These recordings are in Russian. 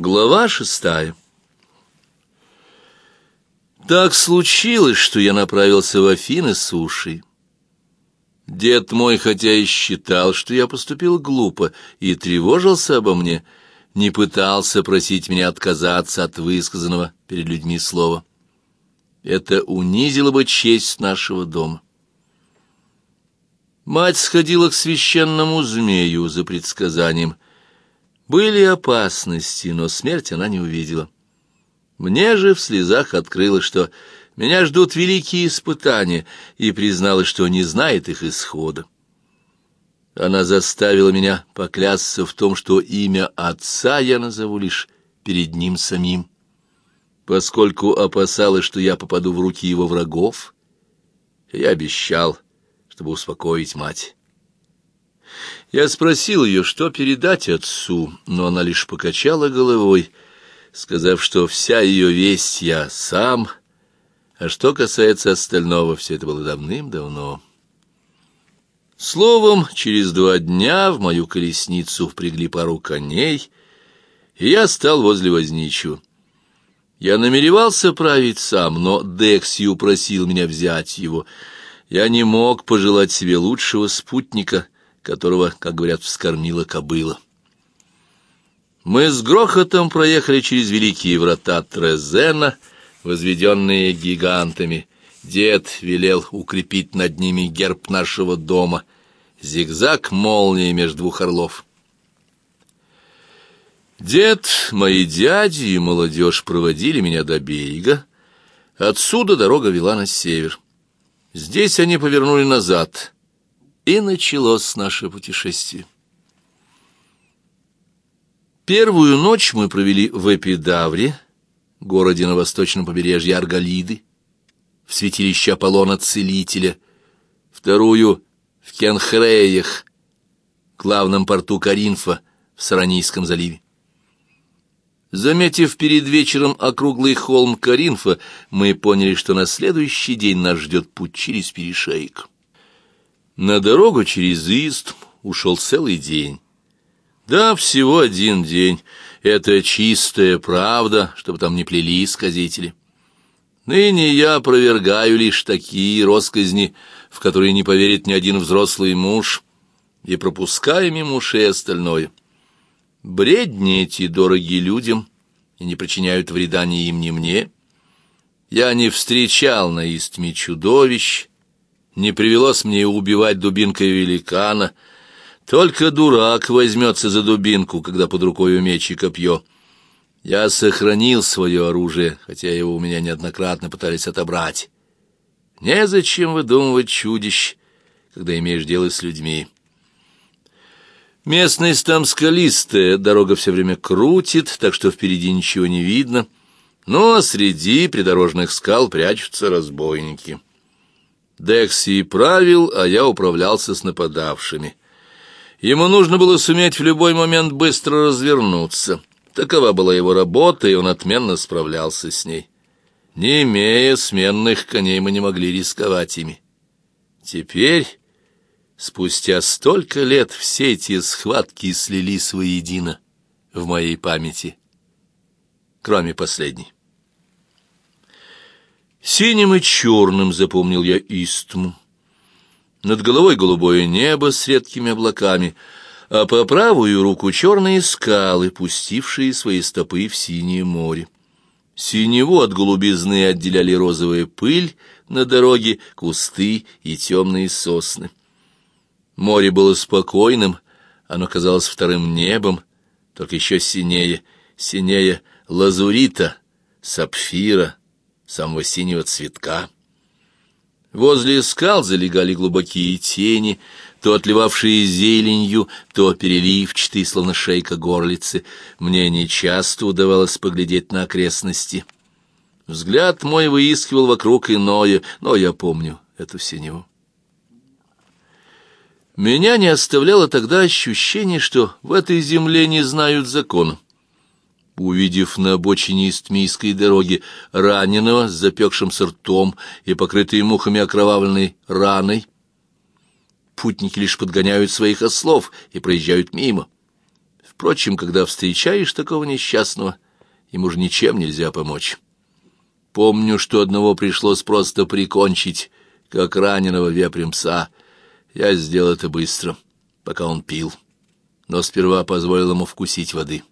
Глава шестая Так случилось, что я направился в Афины с ушей. Дед мой, хотя и считал, что я поступил глупо и тревожился обо мне, не пытался просить меня отказаться от высказанного перед людьми слова. Это унизило бы честь нашего дома. Мать сходила к священному змею за предсказанием — были опасности, но смерть она не увидела. Мне же в слезах открылось, что меня ждут великие испытания, и призналась, что не знает их исхода. Она заставила меня поклясться в том, что имя отца я назову лишь перед ним самим. Поскольку опасалась, что я попаду в руки его врагов, я обещал, чтобы успокоить мать. Я спросил ее, что передать отцу, но она лишь покачала головой, сказав, что вся ее весть я сам, а что касается остального, все это было давным-давно. Словом, через два дня в мою колесницу впрягли пару коней, и я стал возле возничего. Я намеревался править сам, но Дексью просил меня взять его. Я не мог пожелать себе лучшего спутника — которого, как говорят, вскормила кобыла. Мы с грохотом проехали через великие врата Трезена, возведенные гигантами. Дед велел укрепить над ними герб нашего дома, зигзаг молнии между двух орлов. Дед, мои дяди и молодежь проводили меня до берега. Отсюда дорога вела на север. Здесь они повернули назад — и началось наше путешествие. Первую ночь мы провели в Эпидавре, городе на восточном побережье Арголиды, в святилище Аполлона Целителя, вторую — в Кенхреях, главном порту Каринфа в Саранийском заливе. Заметив перед вечером округлый холм Каринфа, мы поняли, что на следующий день нас ждет путь через перешейк. На дорогу через Истм ушел целый день. Да, всего один день. Это чистая правда, чтобы там не плели сказители. Ныне я опровергаю лишь такие росказни, в которые не поверит ни один взрослый муж, и пропускаю мимо ушей остальное. Бредни эти дороги людям и не причиняют вреда ни им, ни мне. Я не встречал на Истме чудовищ, не привелось мне убивать дубинкой великана. Только дурак возьмется за дубинку, когда под рукой меч и копье. Я сохранил свое оружие, хотя его у меня неоднократно пытались отобрать. Незачем выдумывать чудищ, когда имеешь дело с людьми. Местность там скалистая, дорога все время крутит, так что впереди ничего не видно. А среди придорожных скал прячутся разбойники. Декси правил, а я управлялся с нападавшими. Ему нужно было суметь в любой момент быстро развернуться. Такова была его работа, и он отменно справлялся с ней. Не имея сменных коней, мы не могли рисковать ими. Теперь, спустя столько лет, все эти схватки слились воедино в моей памяти, кроме последней. Синим и черным запомнил я Истму. Над головой голубое небо с редкими облаками, а по правую руку черные скалы, пустившие свои стопы в синее море. Синеву от голубизны отделяли розовая пыль на дороге, кусты и темные сосны. Море было спокойным, оно казалось вторым небом, только еще синее, синее лазурита, сапфира, самого синего цветка. Возле скал залегали глубокие тени, то отливавшие зеленью, то переливчатые, словно шейка горлицы. Мне нечасто удавалось поглядеть на окрестности. Взгляд мой выискивал вокруг иное, но я помню эту синеву. Меня не оставляло тогда ощущение, что в этой земле не знают закона. Увидев на обочине Истмийской дороги раненого с запекшимся ртом и покрытой мухами окровавленной раной, путники лишь подгоняют своих ослов и проезжают мимо. Впрочем, когда встречаешь такого несчастного, ему же ничем нельзя помочь. Помню, что одного пришлось просто прикончить, как раненого вепрем пса. Я сделал это быстро, пока он пил, но сперва позволил ему вкусить воды.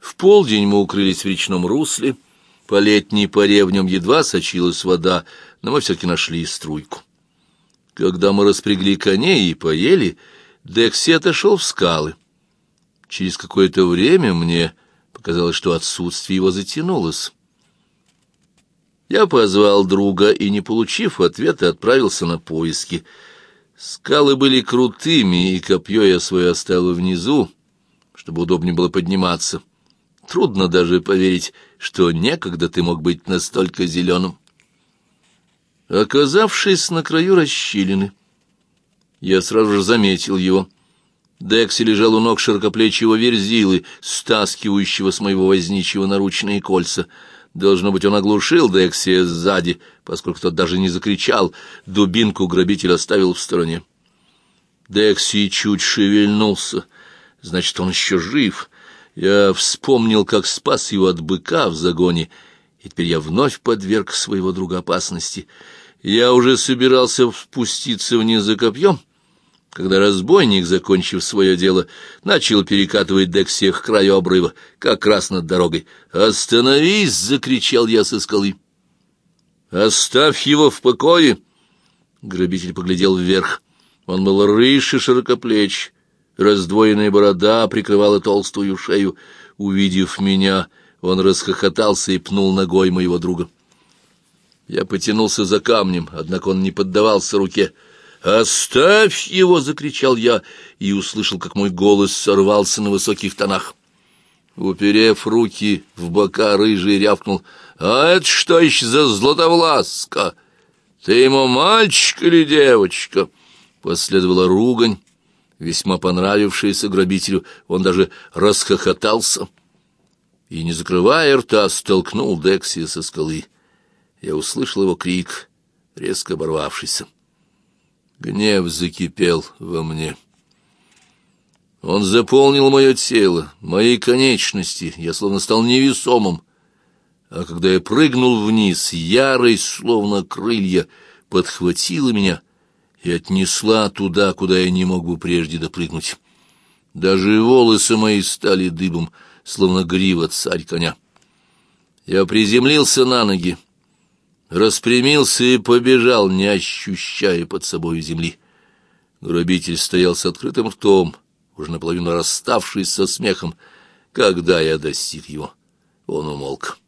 В полдень мы укрылись в речном русле, по летней паре в нем едва сочилась вода, но мы все-таки нашли струйку. Когда мы распрягли коней и поели, Декси отошел в скалы. Через какое-то время мне показалось, что отсутствие его затянулось. Я позвал друга и, не получив ответа, отправился на поиски. Скалы были крутыми, и копье я свое оставил внизу, чтобы удобнее было подниматься. Трудно даже поверить, что некогда ты мог быть настолько зеленым. Оказавшись на краю расщелины, я сразу же заметил его. Декси лежал у ног широкоплечего верзилы, стаскивающего с моего возничьего наручные кольца. Должно быть, он оглушил Декси сзади, поскольку тот даже не закричал. Дубинку грабитель оставил в стороне. Декси чуть шевельнулся. Значит, он еще жив. Я вспомнил, как спас его от быка в загоне, и теперь я вновь подверг своего друга опасности. Я уже собирался спуститься вниз за копьем, когда разбойник, закончив свое дело, начал перекатывать Декси к краю обрыва, как раз над дорогой. «Остановись!» — закричал я со скалы. «Оставь его в покое!» Грабитель поглядел вверх. Он был рыж и широкоплеч, Раздвоенная борода прикрывала толстую шею. Увидев меня, он расхохотался и пнул ногой моего друга. Я потянулся за камнем, однако он не поддавался руке. «Оставь его!» — закричал я и услышал, как мой голос сорвался на высоких тонах. Уперев руки в бока, рыжий рявкнул. «А это что еще за златовласка? Ты ему мальчик или девочка?» Последовала ругань, весьма понравившееся грабителю, он даже расхохотался и, не закрывая рта, столкнул Декси со скалы. Я услышал его крик, резко оборвавшийся. Гнев закипел во мне. Он заполнил мое тело, мои конечности, я словно стал невесомым. А когда я прыгнул вниз, ярость, словно крылья, подхватила меня — и отнесла туда, куда я не мог бы прежде допрыгнуть. Даже волосы мои стали дыбом, словно грива царь коня. Я приземлился на ноги, распрямился и побежал, не ощущая под собой земли. Грабитель стоял с открытым ртом, уже наполовину расставшись со смехом. Когда я достиг его, он умолк.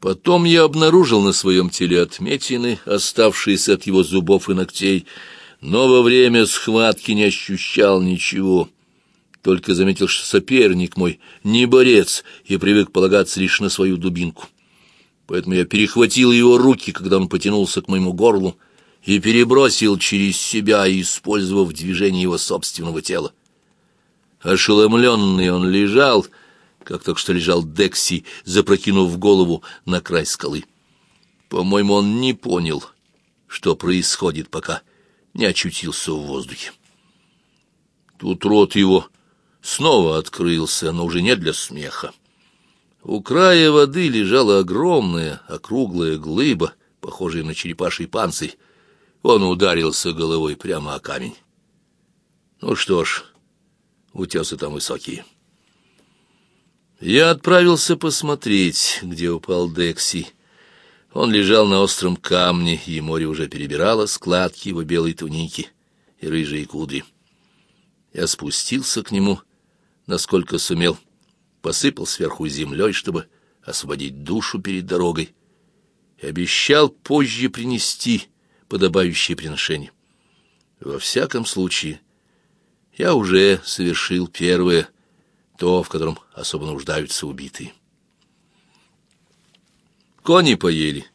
Потом я обнаружил на своем теле отметины, оставшиеся от его зубов и ногтей, но во время схватки не ощущал ничего. Только заметил, что соперник мой не борец и привык полагаться лишь на свою дубинку. Поэтому я перехватил его руки, когда он потянулся к моему горлу, и перебросил через себя, использовав движение его собственного тела. Ошеломленный он лежал, как только что лежал Декси, запрокинув голову на край скалы. По-моему, он не понял, что происходит, пока не очутился в воздухе. Тут рот его снова открылся, но уже не для смеха. У края воды лежала огромная округлая глыба, похожая на черепаший панцирь. Он ударился головой прямо о камень. Ну что ж, утесы там высокие. Я отправился посмотреть, где упал Декси. Он лежал на остром камне, и море уже перебирало складки его белой туники и рыжие кудри. Я спустился к нему, насколько сумел, посыпал сверху землей, чтобы освободить душу перед дорогой, и обещал позже принести подобающее приношение. Во всяком случае, я уже совершил первое — то, в котором особо нуждаются убитые. Кони поели.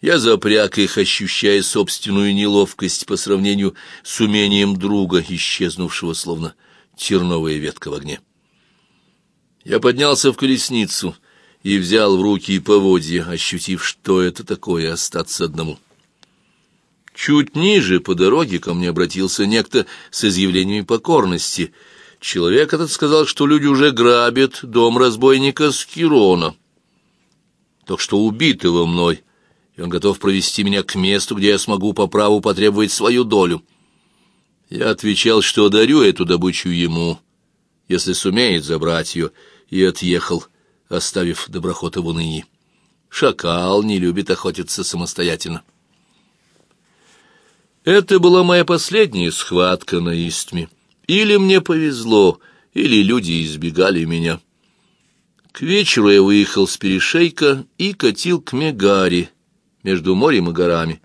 Я запряг их, ощущая собственную неловкость по сравнению с умением друга, исчезнувшего словно терновая ветка в огне. Я поднялся в колесницу и взял в руки поводья, ощутив, что это такое остаться одному. Чуть ниже по дороге ко мне обратился некто с изъявлениями покорности — Человек этот сказал, что люди уже грабят дом разбойника Скирона. Так что убитого мной, и он готов провести меня к месту, где я смогу по праву потребовать свою долю. Я отвечал, что дарю эту добычу ему, если сумеет забрать ее, и отъехал, оставив доброхота в унынии. Шакал не любит охотиться самостоятельно. Это была моя последняя схватка на Истме. Или мне повезло, или люди избегали меня. К вечеру я выехал с перешейка и катил к Мегаре, между морем и горами.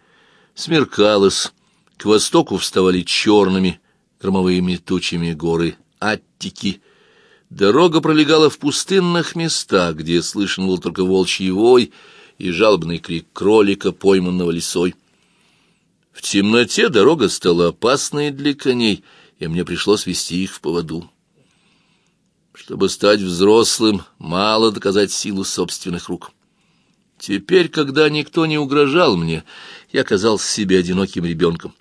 Смеркалось, к востоку вставали черными громовыми тучами горы Аттики. Дорога пролегала в пустынных местах, где слышен был только волчий вой и жалобный крик кролика, пойманного лисой. В темноте дорога стала опасной для коней, и мне пришлось вести их в поводу. Чтобы стать взрослым, мало доказать силу собственных рук. Теперь, когда никто не угрожал мне, я казался себе одиноким ребенком.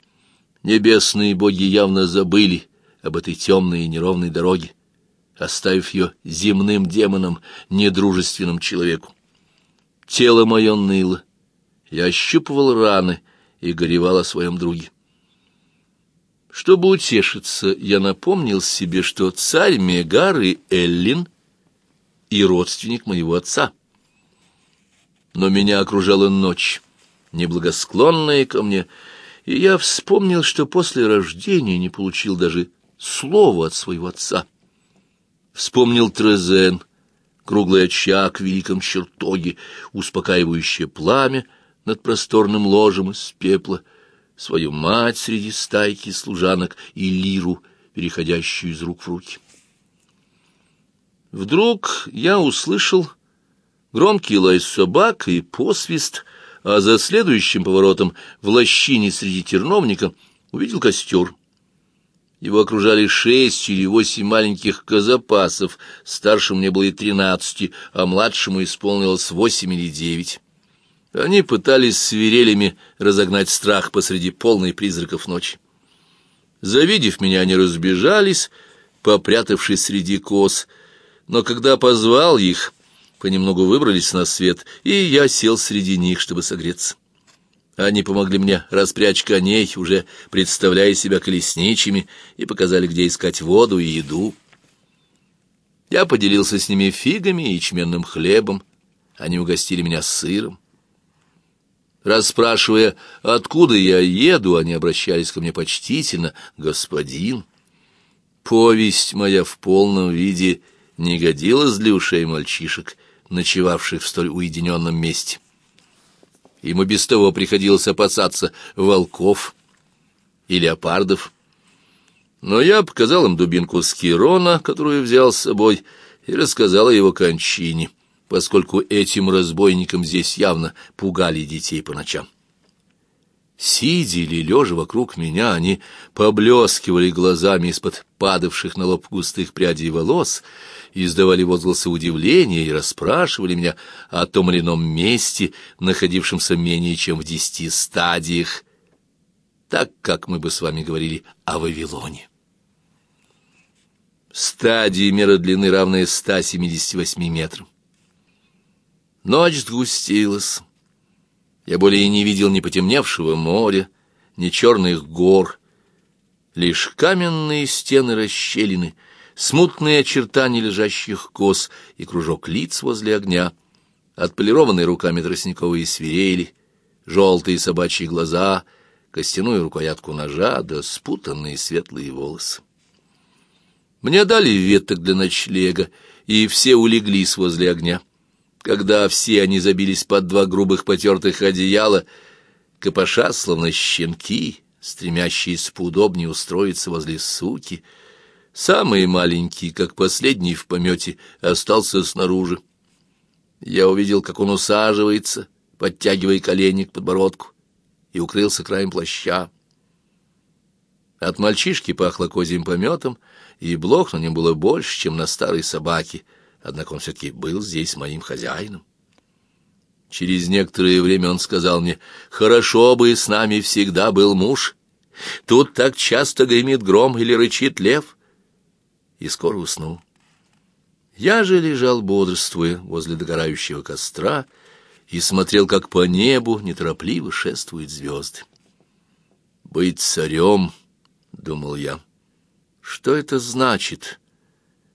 Небесные боги явно забыли об этой темной и неровной дороге, оставив ее земным демонам, недружественным человеку. Тело мое ныло, я ощупывал раны и горевал о своем друге. Чтобы утешиться, я напомнил себе, что царь Мегары Эллин и родственник моего отца. Но меня окружала ночь, неблагосклонная ко мне, — и я вспомнил, что после рождения не получил даже слова от своего отца. Вспомнил Трезен, круглый очаг в великом чертоге, успокаивающее пламя над просторным ложем из пепла, свою мать среди стайки служанок и лиру, переходящую из рук в руки. Вдруг я услышал громкий лай собак и посвист — а за следующим поворотом в лощине среди терновника увидел костер. Его окружали шесть или восемь маленьких казапасов, старшему мне было и тринадцати, а младшему исполнилось восемь или девять. Они пытались свирелями разогнать страх посреди полной призраков ночи. Завидев меня, они разбежались, попрятавшись среди коз, но когда позвал их, понемногу выбрались на свет, и я сел среди них, чтобы согреться. Они помогли мне распрячь коней, уже представляя себя колесничими, и показали, где искать воду и еду. Я поделился с ними фигами и ячменным хлебом, они угостили меня сыром. Расспрашивая, откуда я еду, они обращались ко мне почтительно, господин. Повесть моя в полном виде не годилась для ушей мальчишек — ночевавших в столь уединенном месте. Ему без того приходилось опасаться волков и леопардов. Но я показал им дубинку Скирона, которую взял с собой, и рассказал о его кончине, поскольку этим разбойникам здесь явно пугали детей по ночам. Сидя или лежа вокруг меня, они поблескивали глазами из-под падавших на лоб густых прядей волос, издавали возгласы удивления и расспрашивали меня о том или ином месте, находившемся менее чем в десяти стадиях, так как мы бы с вами говорили о Вавилоне. Стадии мера длины равная 178 метрам. Ночь сгустилась. Я более не видел ни потемневшего моря, ни черных гор, лишь каменные стены расщелины, смутные очертания лежащих коз и кружок лиц возле огня, отполированные руками тростниковые свирели, желтые собачьи глаза, костяную рукоятку ножа да спутанные светлые волосы. Мне дали веток для ночлега, и все улеглись возле огня. Когда все они забились под два грубых потертых одеяла, копоша, словно щенки, стремящиеся поудобнее устроиться возле суки, самый маленький, как последний в помете, остался снаружи. Я увидел, как он усаживается, подтягивая колени к подбородку, и укрылся краем плаща. От мальчишки пахло козьим пометом, и блох на нем было больше, чем на старой собаке — однако он все-таки был здесь моим хозяином. Через некоторое время он сказал мне, «Хорошо бы с нами всегда был муж. Тут так часто гремит гром или рычит лев». и скоро уснул. Я же лежал бодрствуя возле догорающего костра и смотрел, как по небу неторопливо шествуют звезды. «Быть царем», — думал я, — «что это значит?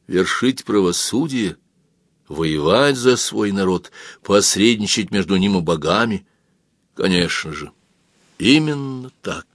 Вершить правосудие?» воевать за свой народ, посредничать между ним и богами. Конечно же, именно так.